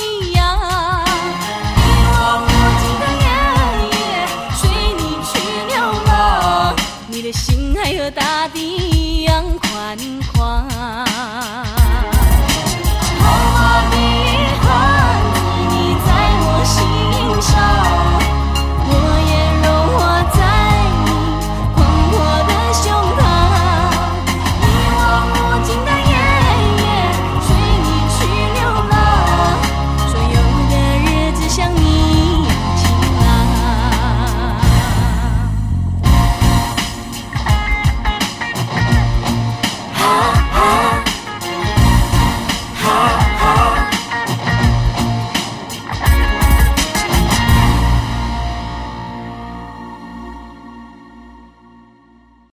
一样，给我尽的，随你去流浪。你的心海和大地一样宽广。